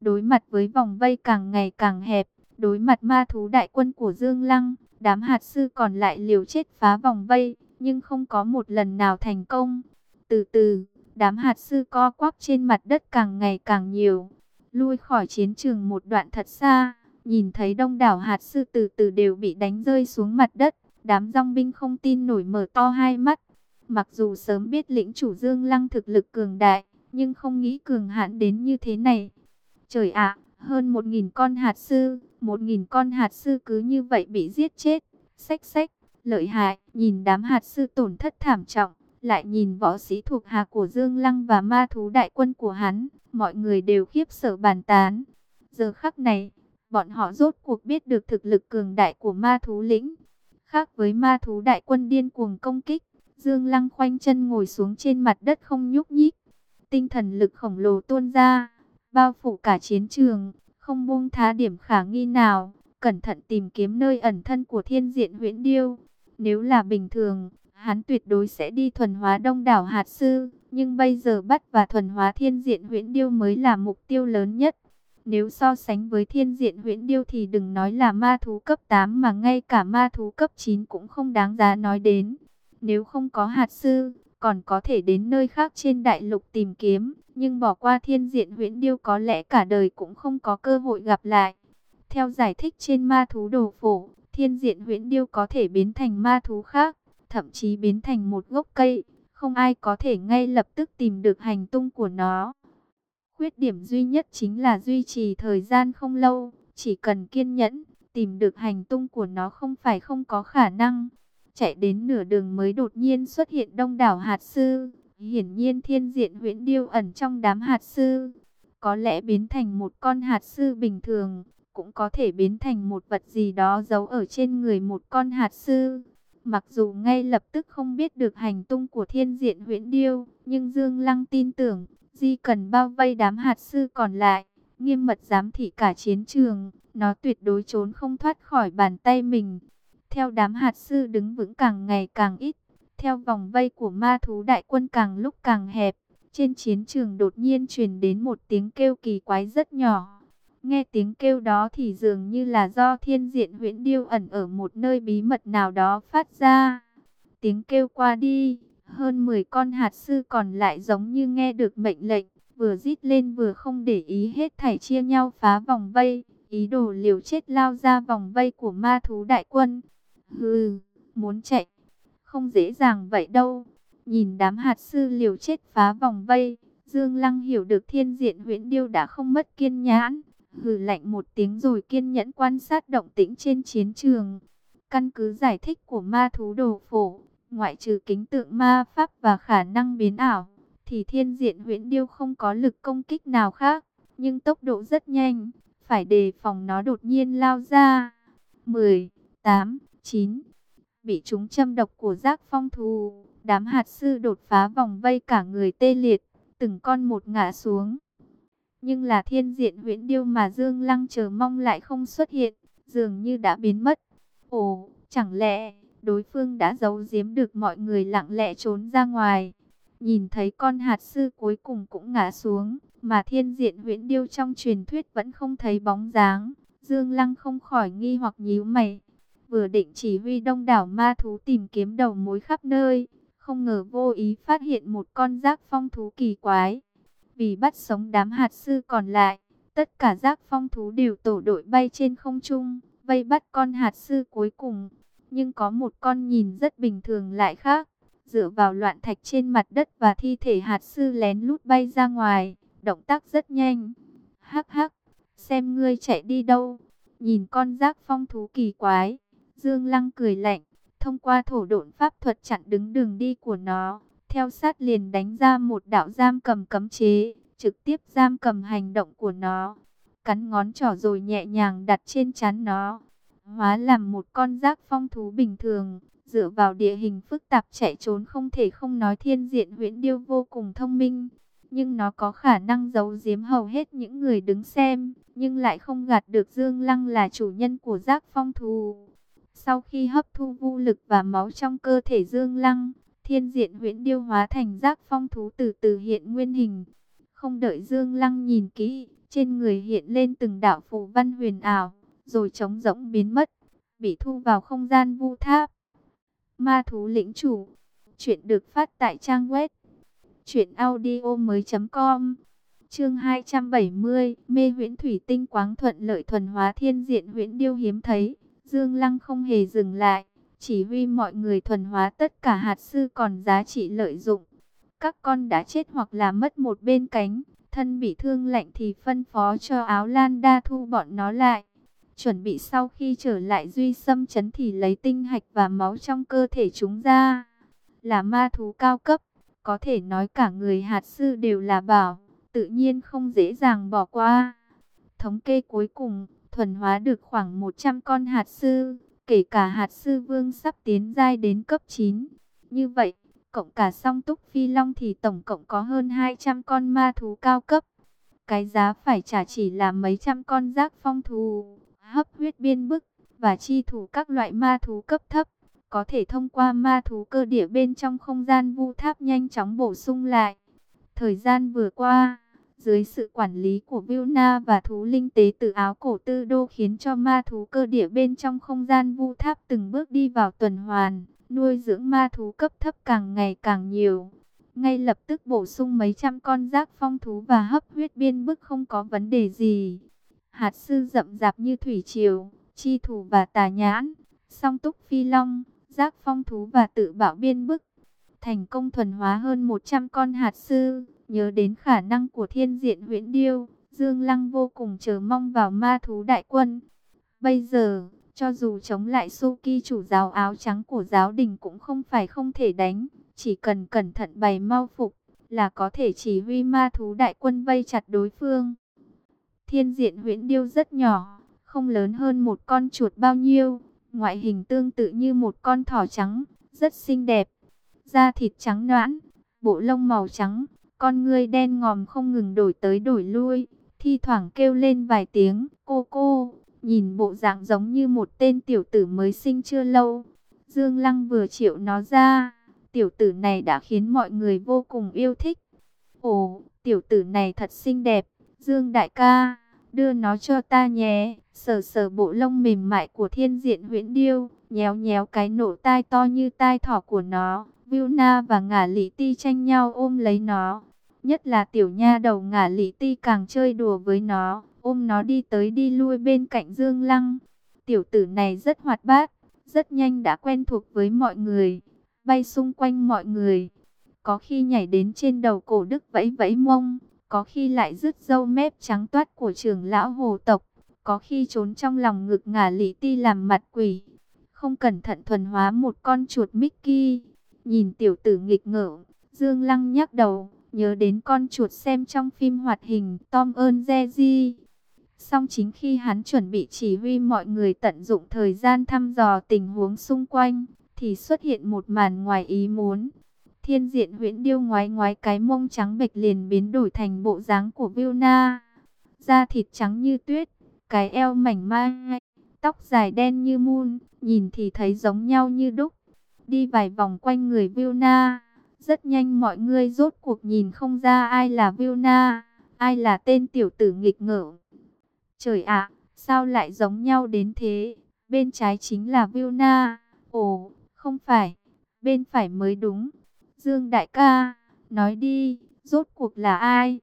Đối mặt với vòng vây càng ngày càng hẹp, đối mặt ma thú đại quân của Dương Lăng, đám hạt sư còn lại liều chết phá vòng vây, nhưng không có một lần nào thành công. Từ từ, đám hạt sư co quắp trên mặt đất càng ngày càng nhiều, lui khỏi chiến trường một đoạn thật xa, nhìn thấy đông đảo hạt sư từ từ đều bị đánh rơi xuống mặt đất, đám dòng binh không tin nổi mở to hai mắt. Mặc dù sớm biết lĩnh chủ Dương Lăng thực lực cường đại, nhưng không nghĩ cường hãn đến như thế này. Trời ạ, hơn một nghìn con hạt sư, một nghìn con hạt sư cứ như vậy bị giết chết. Xách xách, lợi hại, nhìn đám hạt sư tổn thất thảm trọng, lại nhìn võ sĩ thuộc hạ của Dương Lăng và ma thú đại quân của hắn, mọi người đều khiếp sợ bàn tán. Giờ khắc này, bọn họ rốt cuộc biết được thực lực cường đại của ma thú lĩnh. Khác với ma thú đại quân điên cuồng công kích, Dương Lăng khoanh chân ngồi xuống trên mặt đất không nhúc nhích. Tinh thần lực khổng lồ tuôn ra, bao phủ cả chiến trường, không buông tha điểm khả nghi nào, cẩn thận tìm kiếm nơi ẩn thân của thiên diện huyễn điêu. Nếu là bình thường, hắn tuyệt đối sẽ đi thuần hóa đông đảo hạt sư, nhưng bây giờ bắt và thuần hóa thiên diện huyễn điêu mới là mục tiêu lớn nhất. Nếu so sánh với thiên diện huyễn điêu thì đừng nói là ma thú cấp 8 mà ngay cả ma thú cấp 9 cũng không đáng giá nói đến. Nếu không có hạt sư, còn có thể đến nơi khác trên đại lục tìm kiếm, nhưng bỏ qua thiên diện huyễn điêu có lẽ cả đời cũng không có cơ hội gặp lại. Theo giải thích trên ma thú đồ phổ, thiên diện huyễn điêu có thể biến thành ma thú khác, thậm chí biến thành một gốc cây, không ai có thể ngay lập tức tìm được hành tung của nó. Khuyết điểm duy nhất chính là duy trì thời gian không lâu, chỉ cần kiên nhẫn, tìm được hành tung của nó không phải không có khả năng. Chạy đến nửa đường mới đột nhiên xuất hiện đông đảo hạt sư, hiển nhiên thiên diện huyễn điêu ẩn trong đám hạt sư. Có lẽ biến thành một con hạt sư bình thường, cũng có thể biến thành một vật gì đó giấu ở trên người một con hạt sư. Mặc dù ngay lập tức không biết được hành tung của thiên diện huyễn điêu, nhưng Dương Lăng tin tưởng, Di cần bao vây đám hạt sư còn lại, nghiêm mật giám thị cả chiến trường, nó tuyệt đối trốn không thoát khỏi bàn tay mình. Theo đám hạt sư đứng vững càng ngày càng ít, theo vòng vây của ma thú đại quân càng lúc càng hẹp, trên chiến trường đột nhiên truyền đến một tiếng kêu kỳ quái rất nhỏ. Nghe tiếng kêu đó thì dường như là do thiên diện huyễn điêu ẩn ở một nơi bí mật nào đó phát ra. Tiếng kêu qua đi, hơn 10 con hạt sư còn lại giống như nghe được mệnh lệnh, vừa rít lên vừa không để ý hết thảy chia nhau phá vòng vây, ý đồ liều chết lao ra vòng vây của ma thú đại quân. Hừ, muốn chạy, không dễ dàng vậy đâu. Nhìn đám hạt sư liều chết phá vòng vây, Dương Lăng hiểu được thiên diện huyễn điêu đã không mất kiên nhãn. Hừ lạnh một tiếng rồi kiên nhẫn quan sát động tĩnh trên chiến trường. Căn cứ giải thích của ma thú đồ phổ, ngoại trừ kính tượng ma pháp và khả năng biến ảo, thì thiên diện huyễn điêu không có lực công kích nào khác, nhưng tốc độ rất nhanh, phải đề phòng nó đột nhiên lao ra. 10, 8, 9 Bị chúng châm độc của giác phong thù, đám hạt sư đột phá vòng vây cả người tê liệt, từng con một ngã xuống. Nhưng là thiên diện huyễn điêu mà Dương Lăng chờ mong lại không xuất hiện, dường như đã biến mất. Ồ, chẳng lẽ đối phương đã giấu giếm được mọi người lặng lẽ trốn ra ngoài? Nhìn thấy con hạt sư cuối cùng cũng ngã xuống, mà thiên diện huyễn điêu trong truyền thuyết vẫn không thấy bóng dáng. Dương Lăng không khỏi nghi hoặc nhíu mày. Vừa định chỉ huy đông đảo ma thú tìm kiếm đầu mối khắp nơi, không ngờ vô ý phát hiện một con giác phong thú kỳ quái. Vì bắt sống đám hạt sư còn lại, tất cả giác phong thú đều tổ đội bay trên không trung, vây bắt con hạt sư cuối cùng. Nhưng có một con nhìn rất bình thường lại khác, dựa vào loạn thạch trên mặt đất và thi thể hạt sư lén lút bay ra ngoài, động tác rất nhanh. Hắc hắc, xem ngươi chạy đi đâu, nhìn con giác phong thú kỳ quái, Dương Lăng cười lạnh, thông qua thổ độn pháp thuật chặn đứng đường đi của nó, theo sát liền đánh ra một đạo giam cầm cấm chế, trực tiếp giam cầm hành động của nó. Cắn ngón trỏ rồi nhẹ nhàng đặt trên chán nó. Hóa làm một con rác phong thú bình thường, dựa vào địa hình phức tạp chạy trốn không thể không nói thiên diện huyễn điêu vô cùng thông minh. Nhưng nó có khả năng giấu giếm hầu hết những người đứng xem, nhưng lại không gạt được Dương Lăng là chủ nhân của giác phong thú. Sau khi hấp thu vũ lực và máu trong cơ thể Dương Lăng, thiên diện huyễn điêu hóa thành giác phong thú từ từ hiện nguyên hình. Không đợi Dương Lăng nhìn kỹ, Trên người hiện lên từng đạo phù văn huyền ảo, rồi trống rỗng biến mất, bị thu vào không gian vu tháp. Ma thú lĩnh chủ. Chuyện được phát tại trang web truyệnaudiomoi.com. Chương 270, Mê Huyễn Thủy Tinh Quáng thuận lợi thuần hóa thiên diện huyễn điêu hiếm thấy. Dương Lăng không hề dừng lại, chỉ huy mọi người thuần hóa tất cả hạt sư còn giá trị lợi dụng. Các con đã chết hoặc là mất một bên cánh, thân bị thương lạnh thì phân phó cho áo lan đa thu bọn nó lại. Chuẩn bị sau khi trở lại duy xâm chấn thì lấy tinh hạch và máu trong cơ thể chúng ra. Là ma thú cao cấp, có thể nói cả người hạt sư đều là bảo, tự nhiên không dễ dàng bỏ qua. Thống kê cuối cùng, thuần hóa được khoảng 100 con hạt sư, kể cả hạt sư vương sắp tiến giai đến cấp 9. Như vậy, cộng cả song túc phi long thì tổng cộng có hơn 200 con ma thú cao cấp. Cái giá phải trả chỉ là mấy trăm con giác phong thú, hấp huyết biên bức, và chi thủ các loại ma thú cấp thấp. Có thể thông qua ma thú cơ địa bên trong không gian vu tháp nhanh chóng bổ sung lại. Thời gian vừa qua, dưới sự quản lý của Vilna và thú linh tế từ áo cổ tư đô khiến cho ma thú cơ địa bên trong không gian vu tháp từng bước đi vào tuần hoàn, nuôi dưỡng ma thú cấp thấp càng ngày càng nhiều. Ngay lập tức bổ sung mấy trăm con giác phong thú và hấp huyết biên bức không có vấn đề gì. Hạt sư rậm rạp như thủy triều, chi thủ và tà nhãn, song túc phi long, giác phong thú và tự bảo biên bức. Thành công thuần hóa hơn 100 con hạt sư, nhớ đến khả năng của thiên diện huyễn điêu, Dương Lăng vô cùng chờ mong vào ma thú đại quân. Bây giờ, cho dù chống lại Suki chủ giáo áo trắng của giáo đình cũng không phải không thể đánh, chỉ cần cẩn thận bày mau phục, là có thể chỉ huy ma thú đại quân vây chặt đối phương. Thiên diện huyễn điêu rất nhỏ, không lớn hơn một con chuột bao nhiêu, ngoại hình tương tự như một con thỏ trắng, rất xinh đẹp. Da thịt trắng noãn, bộ lông màu trắng, con ngươi đen ngòm không ngừng đổi tới đổi lui, thi thoảng kêu lên vài tiếng, cô cô, nhìn bộ dạng giống như một tên tiểu tử mới sinh chưa lâu. Dương Lăng vừa chịu nó ra, tiểu tử này đã khiến mọi người vô cùng yêu thích. Ồ, tiểu tử này thật xinh đẹp, Dương đại ca, đưa nó cho ta nhé. Sờ sờ bộ lông mềm mại của thiên diện huyễn điêu, nhéo nhéo cái nổ tai to như tai thỏ của nó. Vilna và ngả lý ti tranh nhau ôm lấy nó. Nhất là tiểu nha đầu ngả lý ti càng chơi đùa với nó, ôm nó đi tới đi lui bên cạnh Dương Lăng. Tiểu tử này rất hoạt bát, rất nhanh đã quen thuộc với mọi người, bay xung quanh mọi người. Có khi nhảy đến trên đầu cổ đức vẫy vẫy mông, có khi lại rứt râu mép trắng toát của trưởng lão hồ tộc, có khi trốn trong lòng ngực ngả lý ti làm mặt quỷ. Không cẩn thận thuần hóa một con chuột Mickey. Nhìn tiểu tử nghịch ngợm, Dương Lăng nhắc đầu, nhớ đến con chuột xem trong phim hoạt hình Tom ơn Jerry. Song chính khi hắn chuẩn bị chỉ huy mọi người tận dụng thời gian thăm dò tình huống xung quanh, thì xuất hiện một màn ngoài ý muốn. Thiên diện huyễn điêu ngoái ngoái cái mông trắng bệch liền biến đổi thành bộ dáng của Vilna. Da thịt trắng như tuyết, cái eo mảnh mai, tóc dài đen như mun, nhìn thì thấy giống nhau như đúc. Đi vài vòng quanh người Vilna, rất nhanh mọi người rốt cuộc nhìn không ra ai là Vilna, ai là tên tiểu tử nghịch ngợm. Trời ạ, sao lại giống nhau đến thế? Bên trái chính là Vilna. Ồ, không phải, bên phải mới đúng. Dương đại ca, nói đi, rốt cuộc là ai?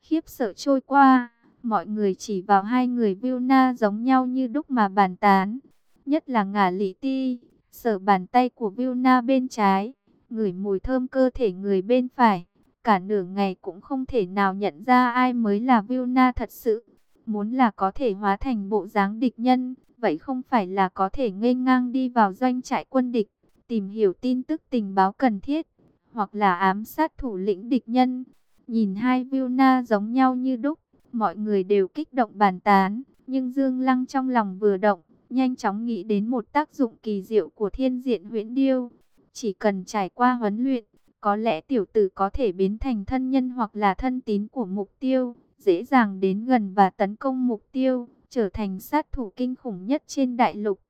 Khiếp sợ trôi qua, mọi người chỉ vào hai người Vilna giống nhau như đúc mà bàn tán. Nhất là ngả lý ti, sở bàn tay của Vilna bên trái, ngửi mùi thơm cơ thể người bên phải. Cả nửa ngày cũng không thể nào nhận ra ai mới là Vilna thật sự. Muốn là có thể hóa thành bộ dáng địch nhân, vậy không phải là có thể ngây ngang đi vào doanh trại quân địch, tìm hiểu tin tức tình báo cần thiết, hoặc là ám sát thủ lĩnh địch nhân. Nhìn hai Vilna giống nhau như đúc, mọi người đều kích động bàn tán, nhưng Dương Lăng trong lòng vừa động, nhanh chóng nghĩ đến một tác dụng kỳ diệu của thiên diện huyễn điêu. Chỉ cần trải qua huấn luyện, có lẽ tiểu tử có thể biến thành thân nhân hoặc là thân tín của mục tiêu, dễ dàng đến gần và tấn công mục tiêu, trở thành sát thủ kinh khủng nhất trên đại lục.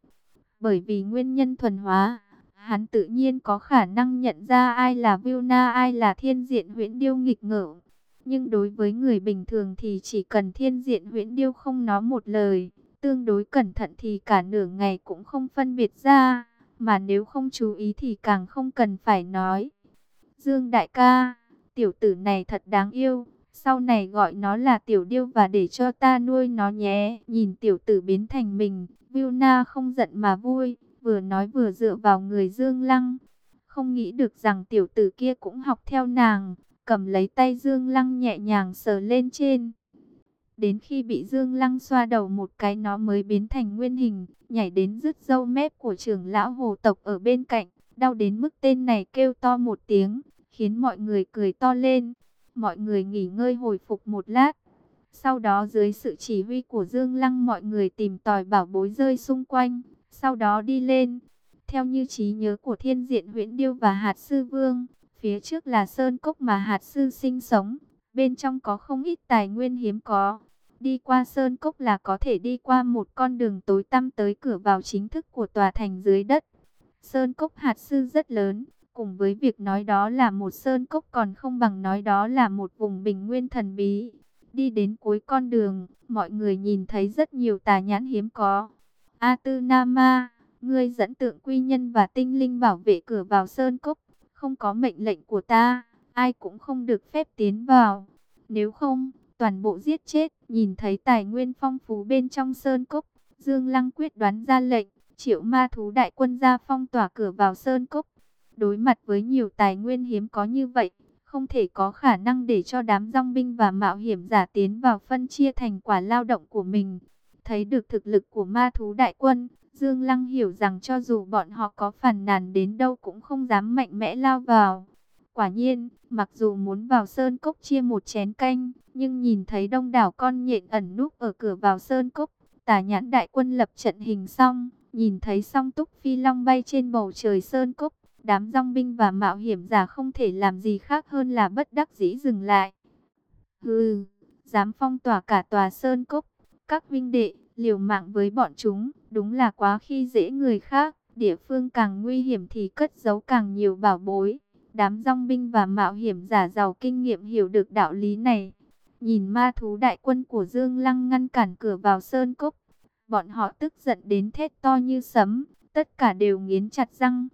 Bởi vì nguyên nhân thuần hóa, hắn tự nhiên có khả năng nhận ra ai là Vilna ai là thiên diện huyễn điêu nghịch ngợm. Nhưng đối với người bình thường thì chỉ cần thiên diện huyễn điêu không nói một lời, tương đối cẩn thận thì cả nửa ngày cũng không phân biệt ra, mà nếu không chú ý thì càng không cần phải nói. Dương đại ca, tiểu tử này thật đáng yêu, sau này gọi nó là tiểu điêu và để cho ta nuôi nó nhé. Nhìn tiểu tử biến thành mình, Vilna không giận mà vui, vừa nói vừa dựa vào người Dương Lăng. Không nghĩ được rằng tiểu tử kia cũng học theo nàng, cầm lấy tay Dương Lăng nhẹ nhàng sờ lên trên. Đến khi bị Dương Lăng xoa đầu một cái nó mới biến thành nguyên hình, nhảy đến rứt dâu mép của trưởng lão hồ tộc ở bên cạnh, đau đến mức tên này kêu to một tiếng, khiến mọi người cười to lên. Mọi người nghỉ ngơi hồi phục một lát. Sau đó dưới sự chỉ huy của Dương Lăng mọi người tìm tòi bảo bối rơi xung quanh, sau đó đi lên. Theo như trí nhớ của thiên diện huyễn điêu và hạt sư vương, phía trước là sơn cốc mà hạt sư sinh sống, bên trong có không ít tài nguyên hiếm có. Đi qua sơn cốc là có thể đi qua một con đường tối tăm tới cửa vào chính thức của tòa thành dưới đất. Sơn cốc hạt sư rất lớn, cùng với việc nói đó là một sơn cốc còn không bằng nói đó là một vùng bình nguyên thần bí. Đi đến cuối con đường, mọi người nhìn thấy rất nhiều tà nhãn hiếm có. A Tư Nama, ngươi dẫn tượng quy nhân và tinh linh bảo vệ cửa vào sơn cốc, không có mệnh lệnh của ta, ai cũng không được phép tiến vào. Nếu không, toàn bộ giết chết, nhìn thấy tài nguyên phong phú bên trong sơn cốc, Dương Lăng quyết đoán ra lệnh, triệu ma thú đại quân ra phong tỏa cửa vào sơn cốc. Đối mặt với nhiều tài nguyên hiếm có như vậy, không thể có khả năng để cho đám rong binh và mạo hiểm giả tiến vào phân chia thành quả lao động của mình. Thấy được thực lực của ma thú đại quân, Dương Lăng hiểu rằng cho dù bọn họ có phản nàn đến đâu cũng không dám mạnh mẽ lao vào. Quả nhiên, mặc dù muốn vào sơn cốc chia một chén canh, nhưng nhìn thấy đông đảo con nhện ẩn núp ở cửa vào sơn cốc, tả nhãn đại quân lập trận hình xong, nhìn thấy song túc phi long bay trên bầu trời sơn cốc, đám rong binh và mạo hiểm giả không thể làm gì khác hơn là bất đắc dĩ dừng lại. Hừ, dám phong tỏa cả tòa sơn cốc, các vinh đệ, liều mạng với bọn chúng, đúng là quá khi dễ người khác, địa phương càng nguy hiểm thì cất giấu càng nhiều bảo bối. Đám rong binh và mạo hiểm giả giàu kinh nghiệm hiểu được đạo lý này. Nhìn ma thú đại quân của Dương Lăng ngăn cản cửa vào sơn cốc, bọn họ tức giận đến thét to như sấm, tất cả đều nghiến chặt răng.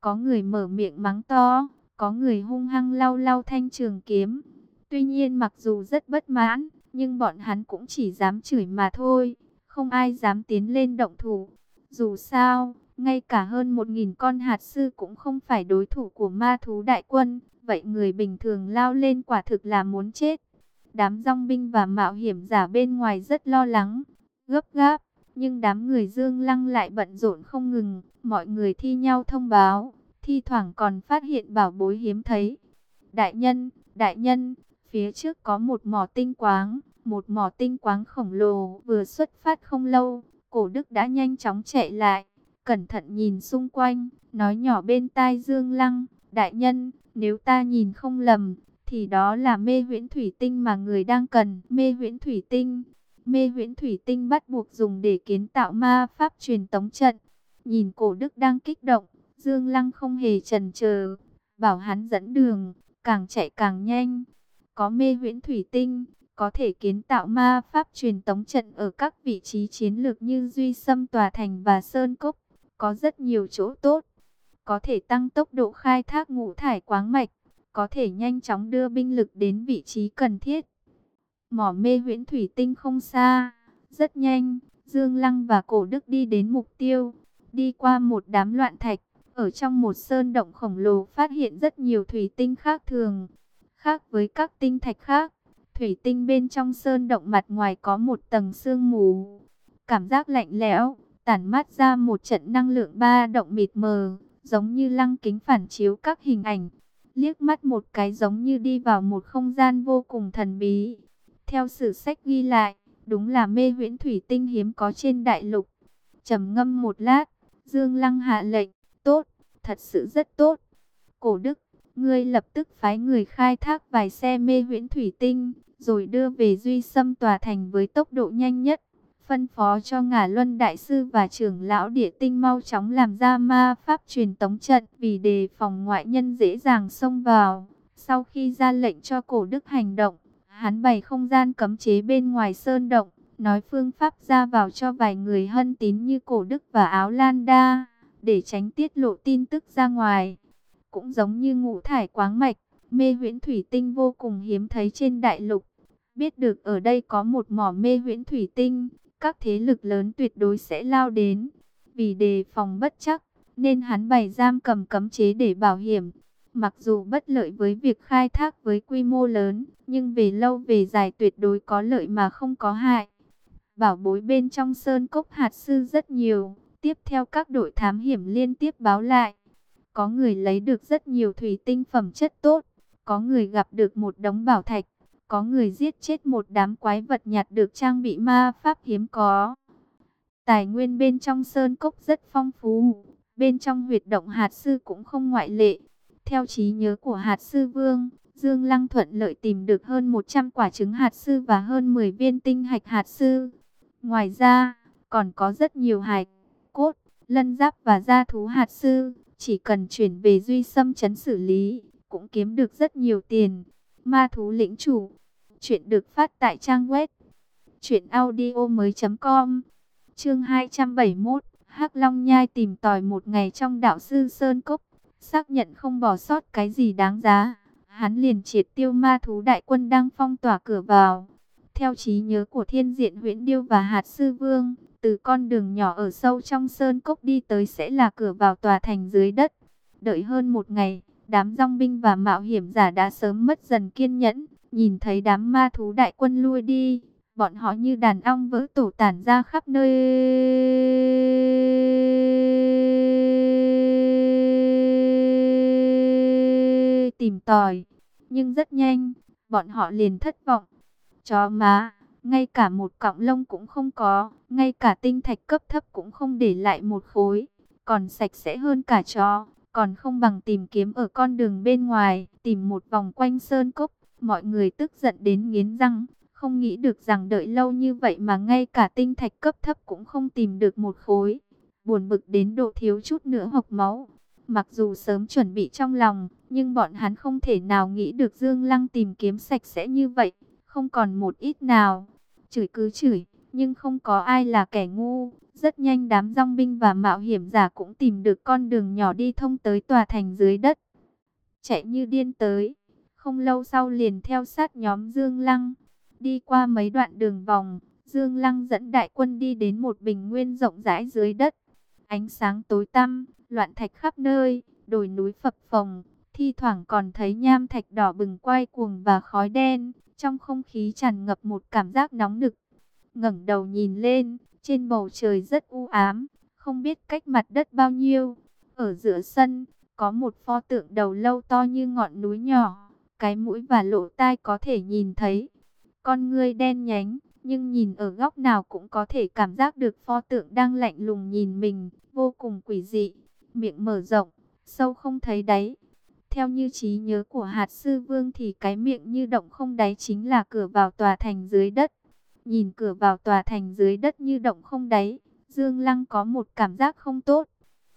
Có người mở miệng mắng to, có người hung hăng lau lau thanh trường kiếm. Tuy nhiên mặc dù rất bất mãn, nhưng bọn hắn cũng chỉ dám chửi mà thôi, không ai dám tiến lên động thủ. Dù sao, ngay cả hơn một nghìn con hạt sư cũng không phải đối thủ của ma thú đại quân, vậy người bình thường lao lên quả thực là muốn chết. Đám rong binh và mạo hiểm giả bên ngoài rất lo lắng, gấp gáp, nhưng đám người Dương Lăng lại bận rộn không ngừng, mọi người thi nhau thông báo, thi thoảng còn phát hiện bảo bối hiếm thấy. Đại nhân, đại nhân, phía trước có một mỏ tinh quáng, một mỏ tinh quáng khổng lồ vừa xuất phát không lâu, cổ đức đã nhanh chóng chạy lại, cẩn thận nhìn xung quanh, nói nhỏ bên tai Dương Lăng, đại nhân, nếu ta nhìn không lầm, thì đó là mê huyễn thủy tinh mà người đang cần, mê huyễn thủy tinh. Mê huyễn thủy tinh bắt buộc dùng để kiến tạo ma pháp truyền tống trận. Nhìn cổ đức đang kích động, Dương Lăng không hề chần chờ, bảo hắn dẫn đường, càng chạy càng nhanh. Có mê huyễn thủy tinh, có thể kiến tạo ma pháp truyền tống trận ở các vị trí chiến lược như Duy Sâm Tòa Thành và Sơn Cốc, có rất nhiều chỗ tốt. Có thể tăng tốc độ khai thác ngũ thải quáng mạch, có thể nhanh chóng đưa binh lực đến vị trí cần thiết. Mỏ mê huyễn thủy tinh không xa, rất nhanh, Dương Lăng và Cổ Đức đi đến mục tiêu, đi qua một đám loạn thạch, ở trong một sơn động khổng lồ phát hiện rất nhiều thủy tinh khác thường. Khác với các tinh thạch khác, thủy tinh bên trong sơn động mặt ngoài có một tầng sương mù. Cảm giác lạnh lẽo, tản mát ra một trận năng lượng ba động mịt mờ, giống như lăng kính phản chiếu các hình ảnh. Liếc mắt một cái giống như đi vào một không gian vô cùng thần bí. Theo sử sách ghi lại, đúng là mê huyễn thủy tinh hiếm có trên đại lục. trầm ngâm một lát, Dương Lăng hạ lệnh, tốt, thật sự rất tốt. Cổ Đức, ngươi lập tức phái người khai thác vài xe mê huyễn thủy tinh, rồi đưa về Duy Sâm tòa thành với tốc độ nhanh nhất. Phân phó cho ngả luân đại sư và trưởng lão địa tinh mau chóng làm ra ma pháp truyền tống trận vì đề phòng ngoại nhân dễ dàng xông vào. Sau khi ra lệnh cho cổ đức hành động, Hắn bày không gian cấm chế bên ngoài sơn động, nói phương pháp ra vào cho vài người hân tín như cổ đức và áo lan đa, để tránh tiết lộ tin tức ra ngoài. Cũng giống như ngũ thải quáng mạch, mê huyễn thủy tinh vô cùng hiếm thấy trên đại lục. Biết được ở đây có một mỏ mê huyễn thủy tinh, các thế lực lớn tuyệt đối sẽ lao đến. Vì đề phòng bất chắc, nên hắn bày giam cầm cấm chế để bảo hiểm. Mặc dù bất lợi với việc khai thác với quy mô lớn, nhưng về lâu về dài tuyệt đối có lợi mà không có hại. Bảo bối bên trong sơn cốc hạt sư rất nhiều, tiếp theo các đội thám hiểm liên tiếp báo lại. Có người lấy được rất nhiều thủy tinh phẩm chất tốt, có người gặp được một đống bảo thạch, có người giết chết một đám quái vật nhặt được trang bị ma pháp hiếm có. Tài nguyên bên trong sơn cốc rất phong phú, bên trong huyệt động hạt sư cũng không ngoại lệ. Theo trí nhớ của hạt sư vương, Dương Lăng thuận lợi tìm được hơn 100 quả trứng hạt sư và hơn 10 viên tinh hạch hạt sư. Ngoài ra, còn có rất nhiều hạch, cốt, lân giáp và da thú hạt sư. Chỉ cần chuyển về duy xâm chấn xử lý, cũng kiếm được rất nhiều tiền. Ma thú lĩnh chủ. Chuyện được phát tại trang web. truyệnaudiomoi.com Chương 271 hắc Long Nhai tìm tòi một ngày trong đạo sư Sơn Cốc. Xác nhận không bỏ sót cái gì đáng giá. Hắn liền triệt tiêu ma thú đại quân đang phong tỏa cửa vào. Theo trí nhớ của thiên diện huyễn điêu và hạt sư vương, từ con đường nhỏ ở sâu trong sơn cốc đi tới sẽ là cửa vào tòa thành dưới đất. Đợi hơn một ngày, đám rong binh và mạo hiểm giả đã sớm mất dần kiên nhẫn, nhìn thấy đám ma thú đại quân lui đi, bọn họ như đàn ong vỡ tổ tản ra khắp nơi. Tìm tòi, nhưng rất nhanh, bọn họ liền thất vọng. Chó má, ngay cả một cọng lông cũng không có, ngay cả tinh thạch cấp thấp cũng không để lại một khối, còn sạch sẽ hơn cả chó, còn không bằng tìm kiếm ở con đường bên ngoài, tìm một vòng quanh sơn cốc, mọi người tức giận đến nghiến răng, không nghĩ được rằng đợi lâu như vậy mà ngay cả tinh thạch cấp thấp cũng không tìm được một khối, buồn bực đến độ thiếu chút nữa hộc máu. Mặc dù sớm chuẩn bị trong lòng, nhưng bọn hắn không thể nào nghĩ được Dương Lăng tìm kiếm sạch sẽ như vậy không còn một ít nào. Chửi cứ chửi, nhưng không có ai là kẻ ngu. Rất nhanh đám rong binh và mạo hiểm giả cũng tìm được con đường nhỏ đi thông tới tòa thành dưới đất. Chạy như điên tới, không lâu sau liền theo sát nhóm Dương Lăng. Đi qua mấy đoạn đường vòng, Dương Lăng dẫn đại quân đi đến một bình nguyên rộng rãi dưới đất. Ánh sáng tối tăm, loạn thạch khắp nơi, đồi núi phập phồng, thi thoảng còn thấy nham thạch đỏ bừng quay cuồng và khói đen. Trong không khí tràn ngập một cảm giác nóng nực. ngẩng đầu nhìn lên, trên bầu trời rất u ám, không biết cách mặt đất bao nhiêu. Ở giữa sân, có một pho tượng đầu lâu to như ngọn núi nhỏ, cái mũi và lỗ tai có thể nhìn thấy. Con ngươi đen nhánh, nhưng nhìn ở góc nào cũng có thể cảm giác được pho tượng đang lạnh lùng nhìn mình, vô cùng quỷ dị. Miệng mở rộng, sâu không thấy đáy, theo như trí nhớ của hạt sư vương thì cái miệng như động không đáy chính là cửa vào tòa thành dưới đất. Nhìn cửa vào tòa thành dưới đất như động không đáy, Dương Lăng có một cảm giác không tốt.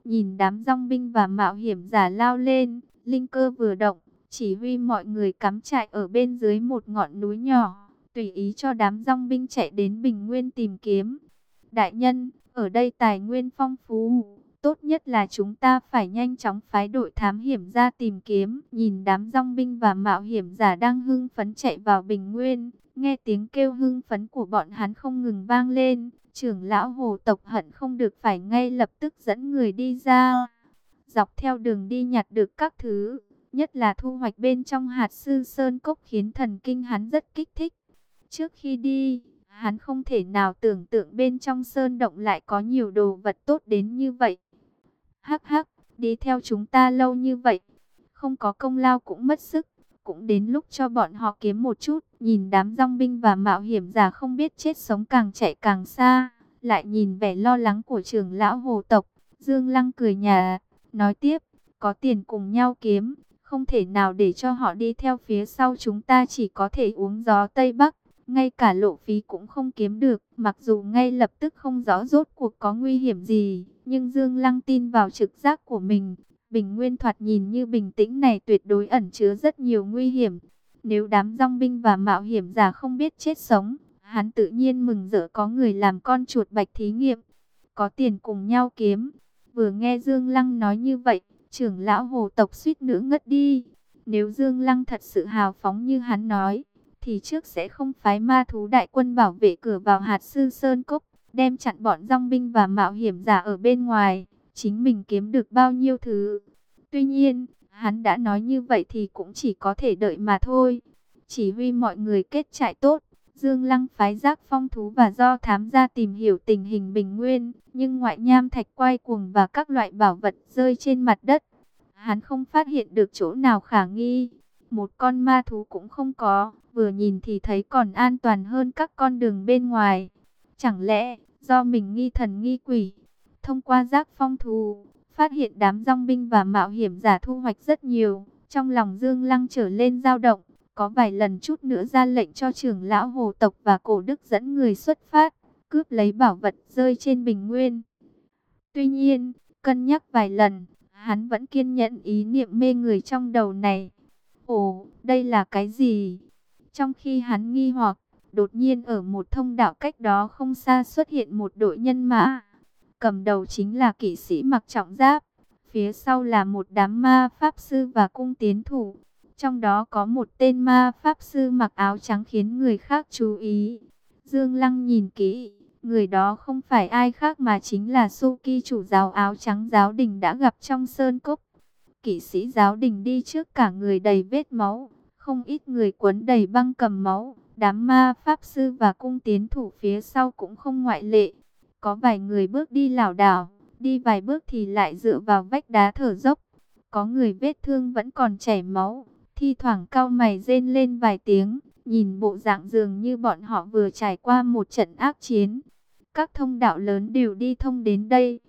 Nhìn đám rong binh và mạo hiểm giả lao lên, linh cơ vừa động, chỉ huy mọi người cắm trại ở bên dưới một ngọn núi nhỏ, tùy ý cho đám rong binh chạy đến Bình Nguyên tìm kiếm. Đại nhân, ở đây tài nguyên phong phú, Tốt nhất là chúng ta phải nhanh chóng phái đội thám hiểm ra tìm kiếm. Nhìn đám rong binh và mạo hiểm giả đang hưng phấn chạy vào bình nguyên. Nghe tiếng kêu hưng phấn của bọn hắn không ngừng vang lên. Trưởng lão hồ tộc hận không được phải ngay lập tức dẫn người đi ra. Dọc theo đường đi nhặt được các thứ. Nhất là thu hoạch bên trong hạt sư sơn cốc khiến thần kinh hắn rất kích thích. Trước khi đi, hắn không thể nào tưởng tượng bên trong sơn động lại có nhiều đồ vật tốt đến như vậy. Hắc hắc, đi theo chúng ta lâu như vậy, không có công lao cũng mất sức, cũng đến lúc cho bọn họ kiếm một chút. Nhìn đám rong binh và mạo hiểm giả không biết chết sống càng chạy càng xa, lại nhìn vẻ lo lắng của trưởng lão hồ tộc, Dương Lăng cười nhà, nói tiếp, có tiền cùng nhau kiếm, không thể nào để cho họ đi theo phía sau chúng ta chỉ có thể uống gió Tây Bắc ngay cả lộ phí cũng không kiếm được, mặc dù ngay lập tức không rõ rốt cuộc có nguy hiểm gì, nhưng Dương Lăng tin vào trực giác của mình. Bình Nguyên thoạt nhìn như bình tĩnh này tuyệt đối ẩn chứa rất nhiều nguy hiểm. Nếu đám rong binh và mạo hiểm giả không biết chết sống, hắn tự nhiên mừng rỡ có người làm con chuột bạch thí nghiệm. Có tiền cùng nhau kiếm. Vừa nghe Dương Lăng nói như vậy, trưởng lão hồ tộc suýt nữa ngất đi. Nếu Dương Lăng thật sự hào phóng như hắn nói, thì trước sẽ không phái ma thú đại quân bảo vệ cửa vào hạt sư Sơn Cốc, đem chặn bọn rong binh và mạo hiểm giả ở bên ngoài, chính mình kiếm được bao nhiêu thứ. Tuy nhiên, hắn đã nói như vậy thì cũng chỉ có thể đợi mà thôi. Chỉ huy mọi người kết trại tốt, Dương Lăng phái giác phong thú và do thám gia tìm hiểu tình hình bình nguyên, nhưng ngoại nham thạch quay cuồng và các loại bảo vật rơi trên mặt đất. Hắn không phát hiện được chỗ nào khả nghi, một con ma thú cũng không có, vừa nhìn thì thấy còn an toàn hơn các con đường bên ngoài. Chẳng lẽ do mình nghi thần nghi quỷ? Thông qua giác phong thú, phát hiện đám rong binh và mạo hiểm giả thu hoạch rất nhiều, trong lòng Dương Lăng trở lên dao động có vài lần chút nữa ra lệnh cho trưởng lão hồ tộc và cổ đức dẫn người xuất phát, cướp lấy bảo vật rơi trên bình nguyên. Tuy nhiên, cân nhắc vài lần, hắn vẫn kiên nhẫn ý niệm mê người trong đầu này. Ồ, đây là cái gì? Trong khi hắn nghi hoặc, đột nhiên ở một thông đạo cách đó không xa xuất hiện một đội nhân mã. Cầm đầu chính là kỵ sĩ mặc trọng giáp, phía sau là một đám ma pháp sư và cung tiến thủ. Trong đó có một tên ma pháp sư mặc áo trắng khiến người khác chú ý. Dương Lăng nhìn kỹ, người đó không phải ai khác mà chính là Suki chủ giáo áo trắng giáo đình đã gặp trong sơn cốc. Kỵ sĩ giáo đình đi trước cả người đầy vết máu, không ít người quấn đầy băng cầm máu. Đám ma pháp sư và cung tiến thủ phía sau cũng không ngoại lệ. Có vài người bước đi lảo đảo, đi vài bước thì lại dựa vào vách đá thở dốc. Có người vết thương vẫn còn chảy máu, thi thoảng cao mày rên lên vài tiếng, nhìn bộ dạng dường như bọn họ vừa trải qua một trận ác chiến. Các thông đạo lớn đều đi thông đến đây.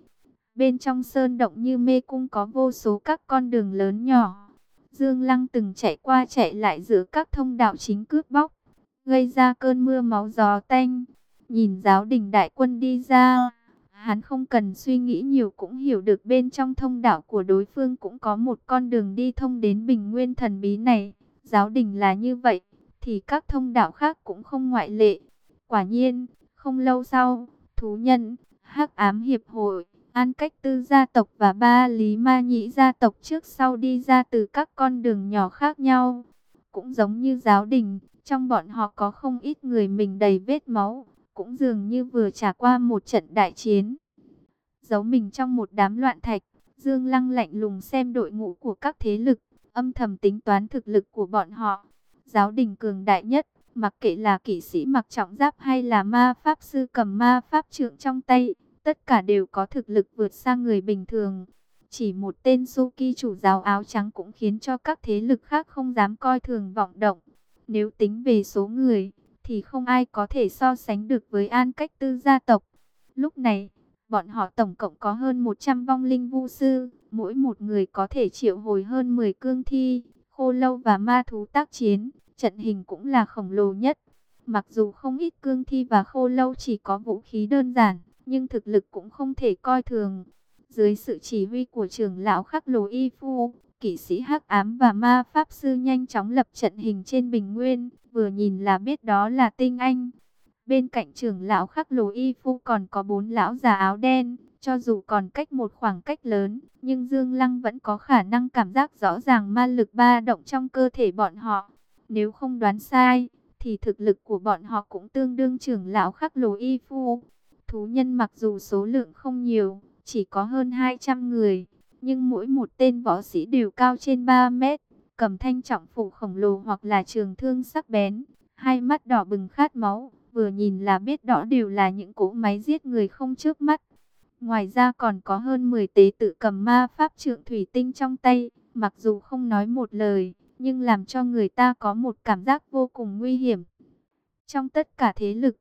Bên trong sơn động như mê cung có vô số các con đường lớn nhỏ. Dương Lăng từng chạy qua chạy lại giữa các thông đạo chính cướp bóc, gây ra cơn mưa máu gió tanh. Nhìn giáo đình đại quân đi ra, Hắn không cần suy nghĩ nhiều cũng hiểu được bên trong thông đạo của đối phương cũng có một con đường đi thông đến bình nguyên thần bí này. Giáo đình là như vậy, thì các thông đạo khác cũng không ngoại lệ. Quả nhiên, không lâu sau, thú nhân, hắc ám hiệp hội, an cách tư gia tộc và ba lý ma nhĩ gia tộc trước sau đi ra từ các con đường nhỏ khác nhau. Cũng giống như giáo đình, trong bọn họ có không ít người mình đầy vết máu cũng dường như vừa trải qua một trận đại chiến. Giấu mình trong một đám loạn thạch, Dương Lăng lạnh lùng xem đội ngũ của các thế lực, âm thầm tính toán thực lực của bọn họ. Giáo đình cường đại nhất, mặc kệ là kỵ sĩ mặc trọng giáp hay là ma pháp sư cầm ma pháp trượng trong tay, tất cả đều có thực lực vượt xa người bình thường. Chỉ một tên Suki chủ giáo áo trắng cũng khiến cho các thế lực khác không dám coi thường vọng động. Nếu tính về số người, thì không ai có thể so sánh được với an cách tư gia tộc. Lúc này, bọn họ tổng cộng có hơn 100 vong linh vu sư, mỗi một người có thể triệu hồi hơn 10 cương thi, khô lâu và ma thú tác chiến, trận hình cũng là khổng lồ nhất. Mặc dù không ít cương thi và khô lâu chỉ có vũ khí đơn giản, nhưng thực lực cũng không thể coi thường. Dưới sự chỉ huy của trưởng lão khắc lồ y phu, kỵ sĩ hắc ám và ma pháp sư nhanh chóng lập trận hình trên bình nguyên, vừa nhìn là biết đó là tinh anh. Bên cạnh trưởng lão khắc lồ y phu còn có bốn lão già áo đen, cho dù còn cách một khoảng cách lớn, nhưng Dương Lăng vẫn có khả năng cảm giác rõ ràng ma lực ba động trong cơ thể bọn họ. Nếu không đoán sai, thì thực lực của bọn họ cũng tương đương trưởng lão khắc lồ y phu. Thú nhân mặc dù số lượng không nhiều, chỉ có hơn 200 người, nhưng mỗi một tên võ sĩ đều cao trên 3 mét, cầm thanh trọng phủ khổng lồ hoặc là trường thương sắc bén, hai mắt đỏ bừng khát máu, vừa nhìn là biết đó đều là những cỗ máy giết người không trước mắt. Ngoài ra còn có hơn 10 tế tự cầm ma pháp trượng thủy tinh trong tay, mặc dù không nói một lời, nhưng làm cho người ta có một cảm giác vô cùng nguy hiểm. Trong tất cả thế lực,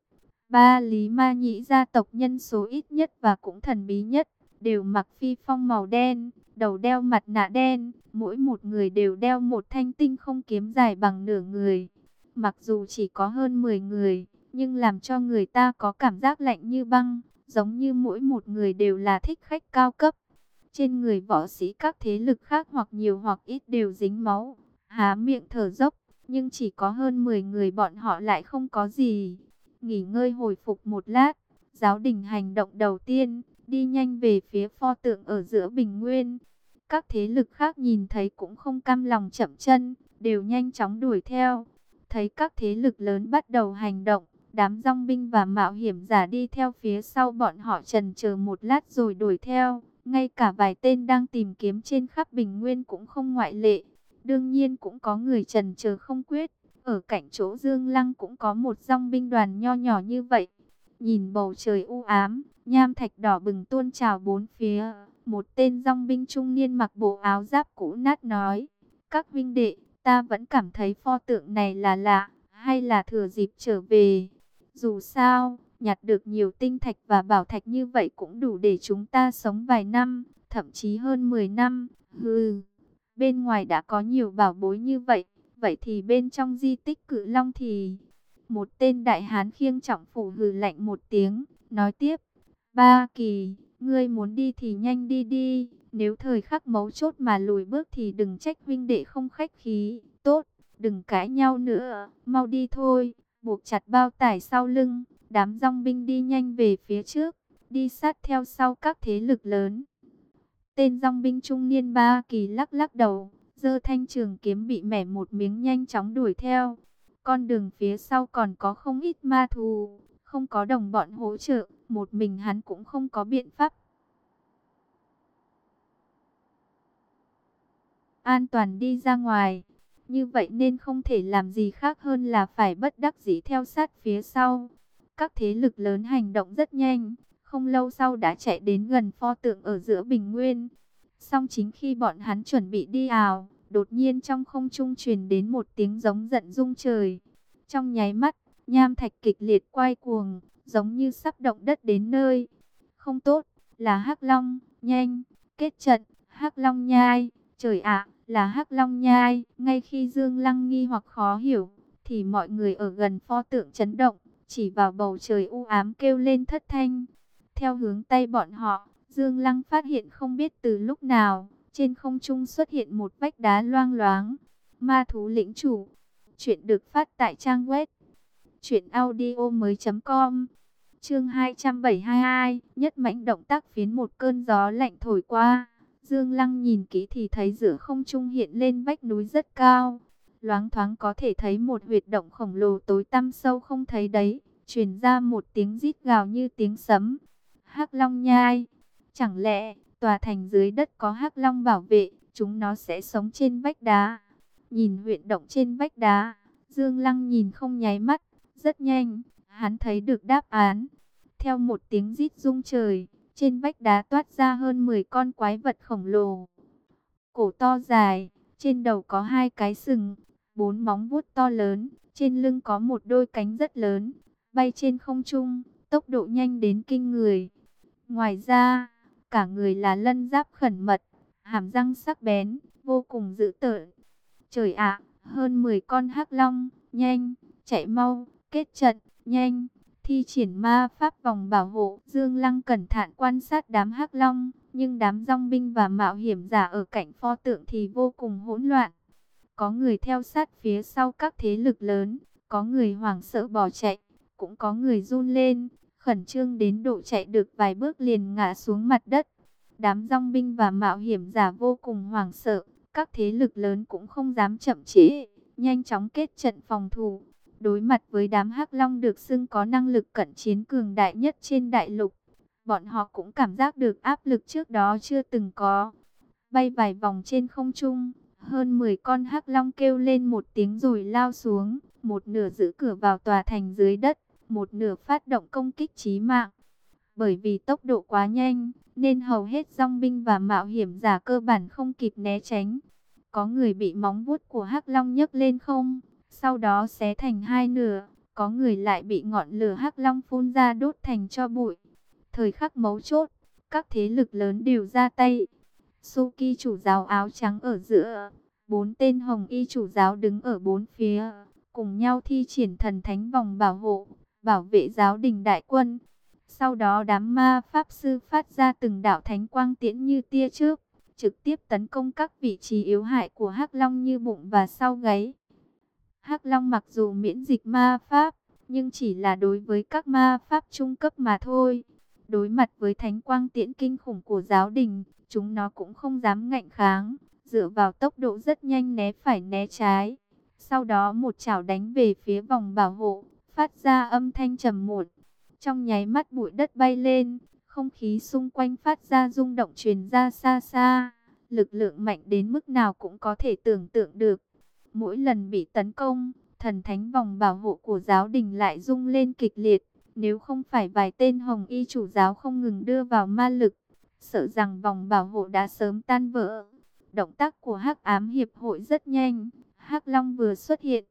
ba lý ma nhĩ gia tộc nhân số ít nhất và cũng thần bí nhất, đều mặc phi phong màu đen, đầu đeo mặt nạ đen, mỗi một người đều đeo một thanh tinh không kiếm dài bằng nửa người. Mặc dù chỉ có hơn 10 người, nhưng làm cho người ta có cảm giác lạnh như băng, giống như mỗi một người đều là thích khách cao cấp. Trên người võ sĩ các thế lực khác hoặc nhiều hoặc ít đều dính máu, há miệng thở dốc, nhưng chỉ có hơn 10 người bọn họ lại không có gì. Nghỉ ngơi hồi phục một lát, giáo đình hành động đầu tiên, đi nhanh về phía pho tượng ở giữa bình nguyên. Các thế lực khác nhìn thấy cũng không cam lòng chậm chân, đều nhanh chóng đuổi theo. Thấy các thế lực lớn bắt đầu hành động, đám rong binh và mạo hiểm giả đi theo phía sau bọn họ trần chờ một lát rồi đuổi theo. Ngay cả vài tên đang tìm kiếm trên khắp bình nguyên cũng không ngoại lệ. Đương nhiên cũng có người trần chờ không quyết. Ở cạnh chỗ Dương Lăng cũng có một dòng binh đoàn nho nhỏ như vậy. Nhìn bầu trời u ám, nham thạch đỏ bừng tuôn trào bốn phía. Một tên dòng binh trung niên mặc bộ áo giáp cũ nát nói. Các vinh đệ, ta vẫn cảm thấy pho tượng này là lạ, hay là thừa dịp trở về. Dù sao, nhặt được nhiều tinh thạch và bảo thạch như vậy cũng đủ để chúng ta sống vài năm, thậm chí hơn 10 năm. Hừ, bên ngoài đã có nhiều bảo bối như vậy, vậy thì bên trong di tích cự long thì... Một tên đại hán khiêng trọng phủ hừ lạnh một tiếng, nói tiếp. Ba kỳ, ngươi muốn đi thì nhanh đi đi, nếu thời khắc mấu chốt mà lùi bước thì đừng trách huynh đệ không khách khí. Tốt, đừng cãi nhau nữa, mau đi thôi, buộc chặt bao tải sau lưng. Đám rong binh đi nhanh về phía trước, đi sát theo sau các thế lực lớn. Tên rong binh trung niên ba kỳ lắc lắc đầu, dơ thanh trường kiếm bị mẻ một miếng nhanh chóng đuổi theo. Con đường phía sau còn có không ít ma thù, không có đồng bọn hỗ trợ, một mình hắn cũng không có biện pháp. An toàn đi ra ngoài, như vậy nên không thể làm gì khác hơn là phải bất đắc dĩ theo sát phía sau. Các thế lực lớn hành động rất nhanh, không lâu sau đã chạy đến gần pho tượng ở giữa bình nguyên. Song chính khi bọn hắn chuẩn bị đi ào, đột nhiên trong không trung truyền đến một tiếng giống giận rung trời. Trong nháy mắt, nham thạch kịch liệt quay cuồng, giống như sắp động đất đến nơi. Không tốt, là hắc long, nhanh, kết trận, hắc long nhai, trời ạ, là hắc long nhai. Ngay khi Dương Lăng nghi hoặc khó hiểu, thì mọi người ở gần pho tượng chấn động chỉ vào bầu trời u ám kêu lên thất thanh. Theo hướng tay bọn họ, Dương Lăng phát hiện không biết từ lúc nào, trên không trung xuất hiện một vách đá loang loáng. Ma thú lĩnh chủ. Chuyện được phát tại trang web chuyện audio mới .com Chương 272, nhất mãnh động tác phiến một cơn gió lạnh thổi qua. Dương Lăng nhìn kỹ thì thấy giữa không trung hiện lên vách núi rất cao loáng thoáng có thể thấy một huyệt động khổng lồ tối tăm sâu không thấy đấy, truyền ra một tiếng rít gào như tiếng sấm. Hắc Long nhai, chẳng lẽ tòa thành dưới đất có Hắc Long bảo vệ, chúng nó sẽ sống trên vách đá. Nhìn huyện động trên vách đá, Dương Lăng nhìn không nháy mắt, rất nhanh, hắn thấy được đáp án. Theo một tiếng rít rung trời, trên vách đá toát ra hơn 10 con quái vật khổng lồ. Cổ to dài, trên đầu có hai cái sừng, bốn móng vuốt to lớn, trên lưng có một đôi cánh rất lớn, bay trên không trung, tốc độ nhanh đến kinh người. Ngoài ra, cả người là lân giáp khẩn mật, hàm răng sắc bén, vô cùng dữ tợn. Trời ạ, hơn 10 con hắc long, nhanh, chạy mau, kết trận, nhanh, thi triển ma pháp vòng bảo hộ. Dương Lăng cẩn thận quan sát đám hắc long, nhưng đám rong binh và mạo hiểm giả ở cạnh pho tượng thì vô cùng hỗn loạn. Có người theo sát phía sau các thế lực lớn, có người hoảng sợ bỏ chạy, cũng có người run lên, khẩn trương đến độ chạy được vài bước liền ngã xuống mặt đất. Đám rong binh và mạo hiểm giả vô cùng hoảng sợ, các thế lực lớn cũng không dám chậm trễ, nhanh chóng kết trận phòng thủ. Đối mặt với đám hắc long được xưng có năng lực cận chiến cường đại nhất trên đại lục, bọn họ cũng cảm giác được áp lực trước đó chưa từng có. Bay vài vòng trên không trung, hơn 10 con hắc long kêu lên một tiếng rồi lao xuống, một nửa giữ cửa vào tòa thành dưới đất, một nửa phát động công kích chí mạng. Bởi vì tốc độ quá nhanh, nên hầu hết dòng binh và mạo hiểm giả cơ bản không kịp né tránh. Có người bị móng vuốt của hắc long nhấc lên không, sau đó xé thành hai nửa, có người lại bị ngọn lửa hắc long phun ra đốt thành cho bụi. Thời khắc mấu chốt, các thế lực lớn đều ra tay, Suki chủ giáo áo trắng ở giữa, bốn tên hồng y chủ giáo đứng ở bốn phía, cùng nhau thi triển thần thánh vòng bảo hộ, bảo vệ giáo đình đại quân. Sau đó đám ma pháp sư phát ra từng đạo thánh quang tiễn như tia trước, trực tiếp tấn công các vị trí yếu hại của Hắc Long như bụng và sau gáy. Hắc Long mặc dù miễn dịch ma pháp, nhưng chỉ là đối với các ma pháp trung cấp mà thôi. Đối mặt với thánh quang tiễn kinh khủng của giáo đình, chúng nó cũng không dám ngạnh kháng, dựa vào tốc độ rất nhanh né phải né trái. Sau đó một chảo đánh về phía vòng bảo hộ, phát ra âm thanh trầm muộn. Trong nháy mắt bụi đất bay lên, không khí xung quanh phát ra rung động truyền ra xa xa. Lực lượng mạnh đến mức nào cũng có thể tưởng tượng được. Mỗi lần bị tấn công, thần thánh vòng bảo hộ của giáo đình lại rung lên kịch liệt. Nếu không phải vài tên hồng y chủ giáo không ngừng đưa vào ma lực, sợ rằng vòng bảo hộ đã sớm tan vỡ. Động tác của Hắc Ám Hiệp hội rất nhanh, Hắc Long vừa xuất hiện,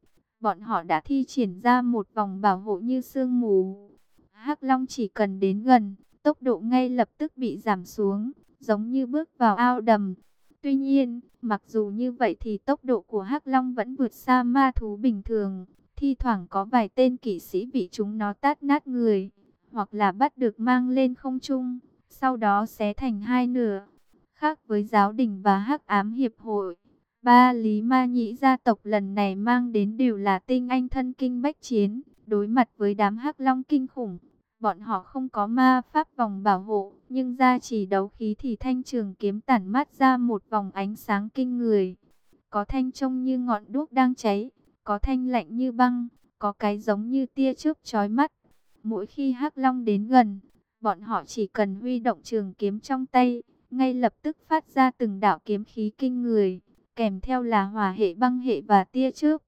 bọn họ đã thi triển ra một vòng bảo hộ như sương mù. Hắc Long chỉ cần đến gần, tốc độ ngay lập tức bị giảm xuống, giống như bước vào ao đầm. Tuy nhiên, mặc dù như vậy thì tốc độ của Hắc Long vẫn vượt xa ma thú bình thường. Thi thoảng có vài tên kỵ sĩ bị chúng nó tát nát người, hoặc là bắt được mang lên không trung, sau đó xé thành hai nửa. Khác với giáo đình và Hắc ám hiệp hội, ba lý ma nhĩ gia tộc lần này mang đến đều là tinh anh thân kinh bách chiến, đối mặt với đám Hắc Long kinh khủng. Bọn họ không có ma pháp vòng bảo hộ, nhưng ra chỉ đấu khí thì thanh trường kiếm tản mát ra một vòng ánh sáng kinh người. Có thanh trông như ngọn đuốc đang cháy, có thanh lạnh như băng, có cái giống như tia chớp chói mắt. Mỗi khi Hắc Long đến gần, bọn họ chỉ cần huy động trường kiếm trong tay, ngay lập tức phát ra từng đạo kiếm khí kinh người, kèm theo là hỏa hệ băng hệ và tia trước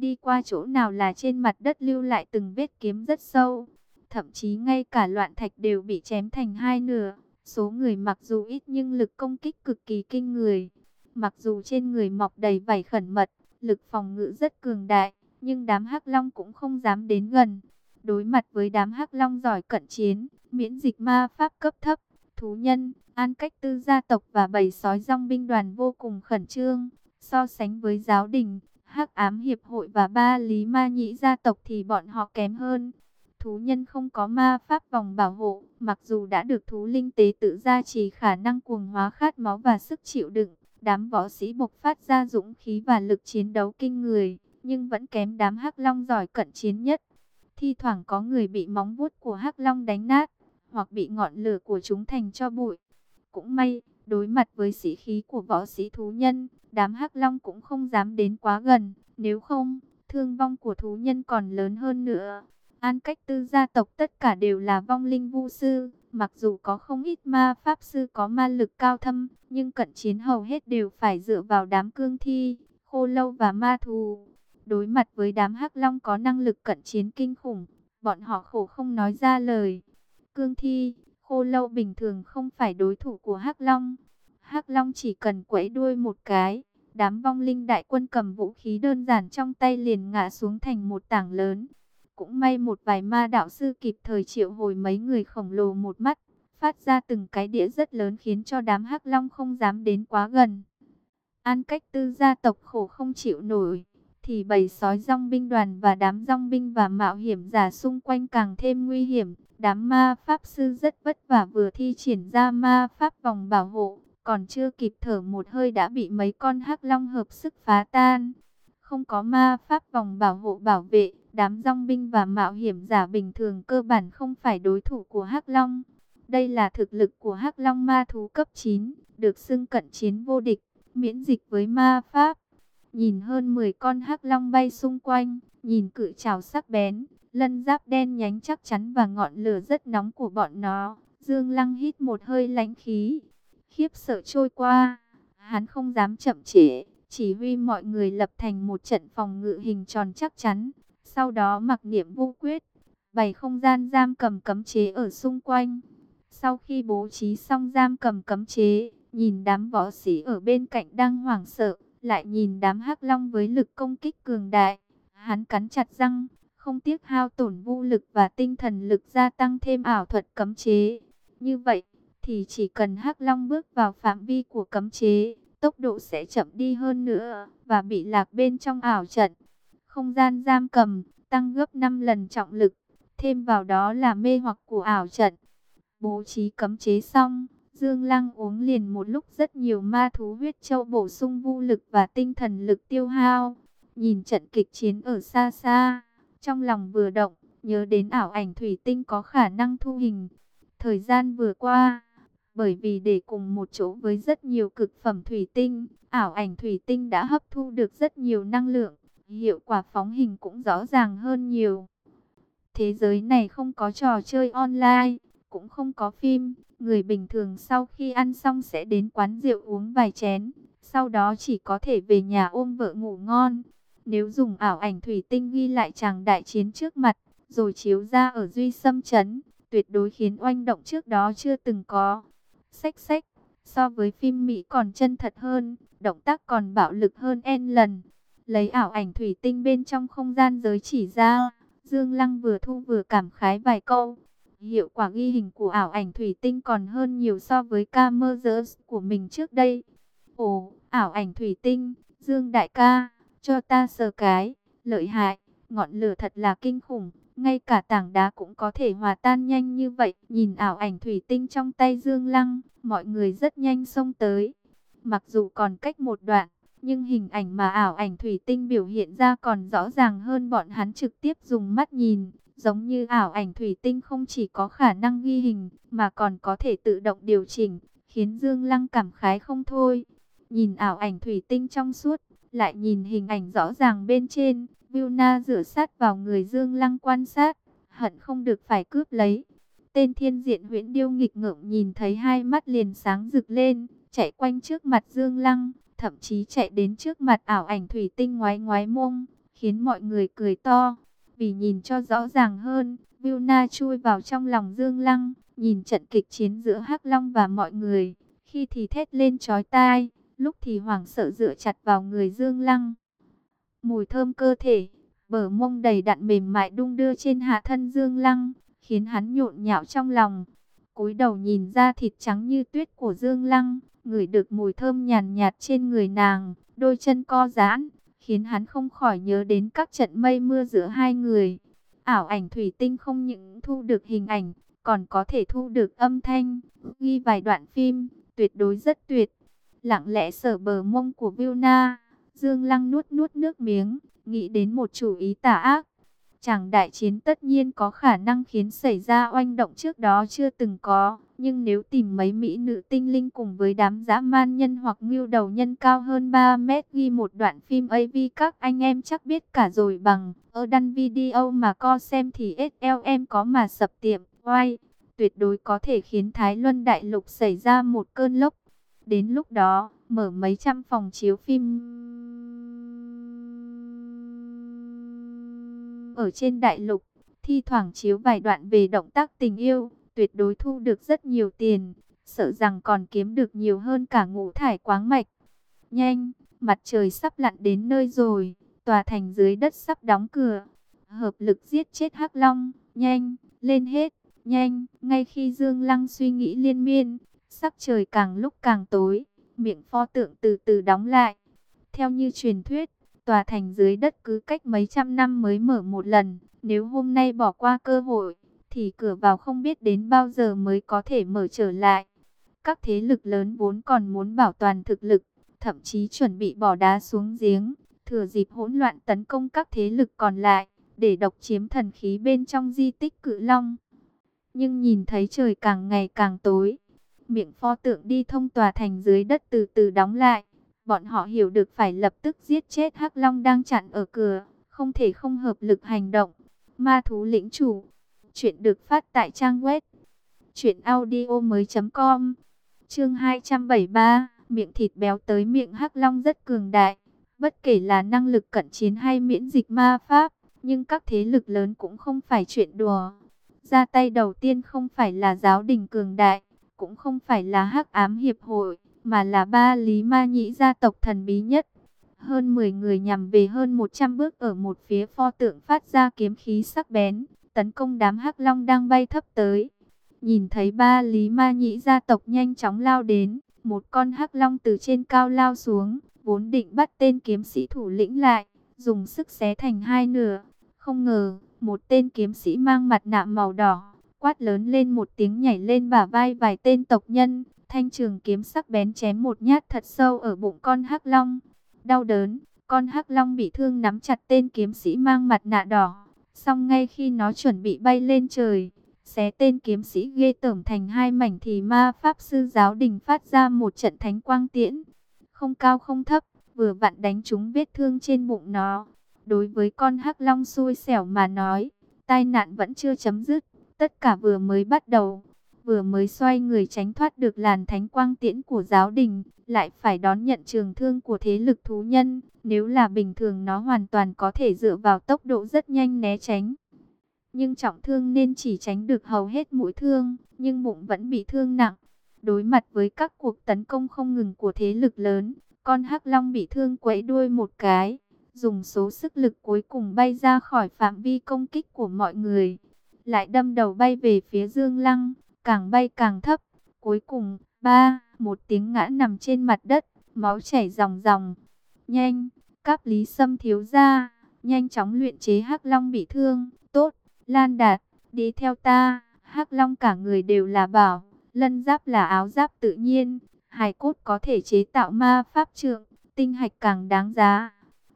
Đi qua chỗ nào là trên mặt đất lưu lại từng vết kiếm rất sâu, thậm chí ngay cả loạn thạch đều bị chém thành hai nửa. Số người mặc dù ít nhưng lực công kích cực kỳ kinh người. Mặc dù trên người mọc đầy vảy khẩn mật, lực phòng ngự rất cường đại, nhưng đám hắc long cũng không dám đến gần. Đối mặt với đám hắc long giỏi cận chiến, miễn dịch ma pháp cấp thấp, thú nhân, an cách tư gia tộc và bầy sói rong binh đoàn vô cùng khẩn trương. So sánh với giáo đình, hắc ám hiệp hội và ba lý ma nhĩ gia tộc thì bọn họ kém hơn. Thú nhân không có ma pháp vòng bảo hộ, mặc dù đã được thú linh tế tự gia trì khả năng cuồng hóa khát máu và sức chịu đựng, đám võ sĩ bộc phát ra dũng khí và lực chiến đấu kinh người, nhưng vẫn kém đám hắc long giỏi cận chiến nhất. Thi thoảng có người bị móng vuốt của hắc long đánh nát, hoặc bị ngọn lửa của chúng thành cho bụi. Cũng may, đối mặt với sĩ khí của võ sĩ thú nhân, đám hắc long cũng không dám đến quá gần, nếu không, thương vong của thú nhân còn lớn hơn nữa. An cách tư gia tộc tất cả đều là vong linh vu sư, mặc dù có không ít ma pháp sư có ma lực cao thâm, nhưng cận chiến hầu hết đều phải dựa vào đám cương thi, khô lâu và ma thù. Đối mặt với đám hắc long có năng lực cận chiến kinh khủng, bọn họ khổ không nói ra lời. Cương thi, khô lâu bình thường không phải đối thủ của hắc long. Hắc long chỉ cần quẫy đuôi một cái, đám vong linh đại quân cầm vũ khí đơn giản trong tay liền ngã xuống thành một tảng lớn. Cũng may một vài ma đạo sư kịp thời triệu hồi mấy người khổng lồ một mắt, phát ra từng cái đĩa rất lớn khiến cho đám hắc long không dám đến quá gần. An cách tư gia tộc khổ không chịu nổi, thì bầy sói rong binh đoàn và đám rong binh và mạo hiểm giả xung quanh càng thêm nguy hiểm. Đám ma pháp sư rất vất vả vừa thi triển ra ma pháp vòng bảo hộ, còn chưa kịp thở một hơi đã bị mấy con hắc long hợp sức phá tan. Không có ma pháp vòng bảo hộ bảo vệ, đám rong binh và mạo hiểm giả bình thường cơ bản không phải đối thủ của hắc long. Đây là thực lực của hắc long ma thú cấp 9, được xưng cận chiến vô địch, miễn dịch với ma pháp. Nhìn hơn 10 con hắc long bay xung quanh, nhìn cự trào sắc bén, lân giáp đen nhánh chắc chắn và ngọn lửa rất nóng của bọn nó. Dương Lăng hít một hơi lãnh khí, khiếp sợ trôi qua. Hắn không dám chậm trễ, chỉ huy mọi người lập thành một trận phòng ngự hình tròn chắc chắn. Sau đó mặc niệm vô quyết, bày không gian giam cầm cấm chế ở xung quanh. Sau khi bố trí xong giam cầm cấm chế, nhìn đám võ sĩ ở bên cạnh đang hoảng sợ, lại nhìn đám hắc long với lực công kích cường đại. Hắn cắn chặt răng, không tiếc hao tổn vũ lực và tinh thần lực gia tăng thêm ảo thuật cấm chế. Như vậy, thì chỉ cần hắc long bước vào phạm vi của cấm chế, tốc độ sẽ chậm đi hơn nữa và bị lạc bên trong ảo trận. Không gian giam cầm, tăng gấp 5 lần trọng lực, thêm vào đó là mê hoặc của ảo trận. Bố trí cấm chế xong, Dương Lăng uống liền một lúc rất nhiều ma thú huyết châu bổ sung vũ lực và tinh thần lực tiêu hao. nhìn trận kịch chiến ở xa xa, trong lòng vừa động, nhớ đến ảo ảnh thủy tinh có khả năng thu hình. Thời gian vừa qua, bởi vì để cùng một chỗ với rất nhiều cực phẩm thủy tinh, ảo ảnh thủy tinh đã hấp thu được rất nhiều năng lượng, hiệu quả phóng hình cũng rõ ràng hơn nhiều. Thế giới này không có trò chơi online, cũng không có phim, người bình thường sau khi ăn xong sẽ đến quán rượu uống vài chén, sau đó chỉ có thể về nhà ôm vợ ngủ ngon. Nếu dùng ảo ảnh thủy tinh ghi lại chàng đại chiến trước mặt, rồi chiếu ra ở Duy xâm chấn tuyệt đối khiến oanh động trước đó chưa từng có. Xách xách, so với phim Mỹ còn chân thật hơn, động tác còn bạo lực hơn N lần. Lấy ảo ảnh thủy tinh bên trong không gian giới chỉ ra, Dương Lăng vừa thu vừa cảm khái vài câu. Hiệu quả ghi hình của ảo ảnh thủy tinh còn hơn nhiều so với camera của mình trước đây. Ồ, ảo ảnh thủy tinh, Dương Đại ca, cho ta sờ cái, lợi hại, ngọn lửa thật là kinh khủng. Ngay cả tảng đá cũng có thể hòa tan nhanh như vậy. Nhìn ảo ảnh thủy tinh trong tay Dương Lăng, mọi người rất nhanh xông tới. Mặc dù còn cách một đoạn, nhưng hình ảnh mà ảo ảnh thủy tinh biểu hiện ra còn rõ ràng hơn bọn hắn trực tiếp dùng mắt nhìn. Giống như ảo ảnh thủy tinh không chỉ có khả năng ghi hình, mà còn có thể tự động điều chỉnh, khiến Dương Lăng cảm khái không thôi. Nhìn ảo ảnh thủy tinh trong suốt, lại nhìn hình ảnh rõ ràng bên trên, Vilna rửa sát vào người Dương Lăng quan sát, hận không được phải cướp lấy. Tên thiên diện huyễn điêu nghịch ngợm nhìn thấy hai mắt liền sáng rực lên, chạy quanh trước mặt Dương Lăng, thậm chí chạy đến trước mặt ảo ảnh thủy tinh ngoái ngoái mông, khiến mọi người cười to. Vì nhìn cho rõ ràng hơn, Vilna chui vào trong lòng Dương Lăng, nhìn trận kịch chiến giữa Hắc Long và mọi người, khi thì thét lên chói tai, lúc thì hoảng sợ dựa chặt vào người Dương Lăng. Mùi thơm cơ thể, bờ mông đầy đặn mềm mại đung đưa trên hạ thân Dương Lăng, khiến hắn nhộn nhạo trong lòng. cúi đầu nhìn ra thịt trắng như tuyết của Dương Lăng, ngửi được mùi thơm nhàn nhạt trên người nàng, đôi chân co giãn, khiến hắn không khỏi nhớ đến các trận mây mưa giữa hai người. Ảo ảnh thủy tinh không những thu được hình ảnh, còn có thể thu được âm thanh, ghi vài đoạn phim, tuyệt đối rất tuyệt. Lặng lẽ sờ bờ mông của Vilna, Dương Lăng nuốt nuốt nước miếng, nghĩ đến một chủ ý tà ác. Chàng đại chiến tất nhiên có khả năng khiến xảy ra oanh động trước đó chưa từng có. Nhưng nếu tìm mấy mỹ nữ tinh linh cùng với đám dã man nhân hoặc ngưu đầu nhân cao hơn 3 mét ghi một đoạn phim AV các anh em chắc biết cả rồi bằng. Ở đăng video mà co xem thì SLM có mà sập tiệm, oai. Tuyệt đối có thể khiến Thái Luân Đại Lục xảy ra một cơn lốc. Đến lúc đó, mở mấy trăm phòng chiếu phim ở trên đại lục, thi thoảng chiếu vài đoạn về động tác tình yêu, tuyệt đối thu được rất nhiều tiền, sợ rằng còn kiếm được nhiều hơn cả ngũ thải quáng mạch. Nhanh, mặt trời sắp lặn đến nơi rồi, tòa thành dưới đất sắp đóng cửa. Hợp lực giết chết Hắc Long, nhanh, lên hết, nhanh, ngay khi Dương Lăng suy nghĩ liên miên, sắc trời càng lúc càng tối, miệng pho tượng từ từ đóng lại. Theo như truyền thuyết, tòa thành dưới đất cứ cách mấy trăm năm mới mở một lần. Nếu hôm nay bỏ qua cơ hội, thì cửa vào không biết đến bao giờ mới có thể mở trở lại. Các thế lực lớn vốn còn muốn bảo toàn thực lực, thậm chí chuẩn bị bỏ đá xuống giếng, thừa dịp hỗn loạn tấn công các thế lực còn lại, để độc chiếm thần khí bên trong di tích cự long. Nhưng nhìn thấy trời càng ngày càng tối, miệng pho tượng đi thông tòa thành dưới đất từ từ đóng lại. Bọn họ hiểu được phải lập tức giết chết Hắc Long đang chặn ở cửa, không thể không hợp lực hành động. Ma thú lĩnh chủ. Chuyện được phát tại trang web truyệnaudiomoi.com. Chương 273, miệng thịt béo tới miệng Hắc Long rất cường đại, bất kể là năng lực cận chiến hay miễn dịch ma pháp, nhưng các thế lực lớn cũng không phải chuyện đùa. Ra tay đầu tiên không phải là giáo đình cường đại, cũng không phải là Hắc ám hiệp hội, mà là ba lý ma nhĩ gia tộc thần bí nhất. Hơn 10 người nhằm về hơn 100 bước ở một phía pho tượng phát ra kiếm khí sắc bén, tấn công đám hắc long đang bay thấp tới. Nhìn thấy ba lý ma nhĩ gia tộc nhanh chóng lao đến, một con hắc long từ trên cao lao xuống, vốn định bắt tên kiếm sĩ thủ lĩnh lại, dùng sức xé thành hai nửa. Không ngờ, một tên kiếm sĩ mang mặt nạ màu đỏ, quát lớn lên một tiếng nhảy lên bả vai vài tên tộc nhân, Thanh trường kiếm sắc bén chém một nhát thật sâu ở bụng con hắc long. Đau đớn, Con hắc long bị thương nắm chặt tên kiếm sĩ mang mặt nạ đỏ. Xong ngay khi nó chuẩn bị bay lên trời, xé tên kiếm sĩ ghê tởm thành hai mảnh thì ma pháp sư giáo đình phát ra một trận thánh quang tiễn. Không cao không thấp, vừa vặn đánh trúng vết thương trên bụng nó. Đối với con hắc long xui xẻo mà nói, tai nạn vẫn chưa chấm dứt, tất cả vừa mới bắt đầu. Vừa mới xoay người tránh thoát được làn thánh quang tiễn của giáo đình, lại phải đón nhận trường thương của thế lực thú nhân. Nếu là bình thường nó hoàn toàn có thể dựa vào tốc độ rất nhanh né tránh. Nhưng trọng thương nên chỉ tránh được hầu hết mũi thương, nhưng bụng vẫn bị thương nặng. Đối mặt với các cuộc tấn công không ngừng của thế lực lớn, con hắc long bị thương quẫy đuôi một cái, dùng số sức lực cuối cùng bay ra khỏi phạm vi công kích của mọi người. Lại đâm đầu bay về phía Dương Lăng, càng bay càng thấp. Cuối cùng, ba, một tiếng ngã nằm trên mặt đất, máu chảy ròng ròng. Nhanh, cáp lý sâm thiếu ra, nhanh chóng luyện chế hắc long bị thương, tốt, Lan Đạt, đi theo ta, hắc long cả người đều là bảo, lân giáp là áo giáp tự nhiên, hài cốt có thể chế tạo ma pháp trượng, tinh hạch càng đáng giá.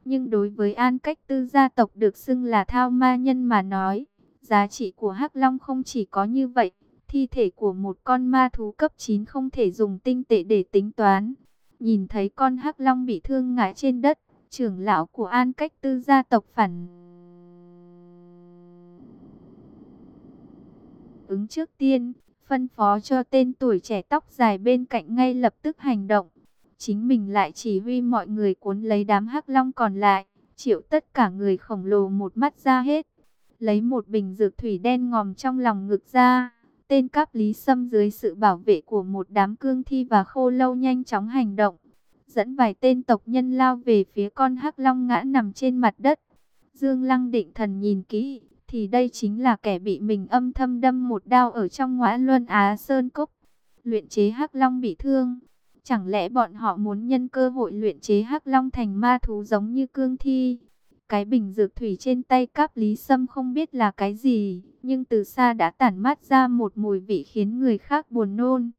Nhưng đối với an cách tư gia tộc được xưng là thao ma nhân mà nói, giá trị của hắc long không chỉ có như vậy, thi thể của một con ma thú cấp 9 không thể dùng tinh tệ để tính toán. Nhìn thấy con hắc long bị thương ngã trên đất, trưởng lão của an cách tư gia tộc phản ứng trước tiên, phân phó cho tên tuổi trẻ tóc dài bên cạnh ngay lập tức hành động. Chính mình lại chỉ huy mọi người cuốn lấy đám hắc long còn lại, chịu tất cả người khổng lồ một mắt ra hết. Lấy một bình dược thủy đen ngòm trong lòng ngực ra, tên cáp lý xâm dưới sự bảo vệ của một đám cương thi và khô lâu nhanh chóng hành động. Dẫn vài tên tộc nhân lao về phía con hắc long ngã nằm trên mặt đất. Dương Lăng định thần nhìn kỹ, thì đây chính là kẻ bị mình âm thâm đâm một đao ở trong ngõa luân Á Sơn Cốc. Luyện chế hắc long bị thương. Chẳng lẽ bọn họ muốn nhân cơ hội luyện chế hắc long thành ma thú giống như cương thi? Cái bình dược thủy trên tay cáp lý sâm không biết là cái gì, nhưng từ xa đã tản mát ra một mùi vị khiến người khác buồn nôn.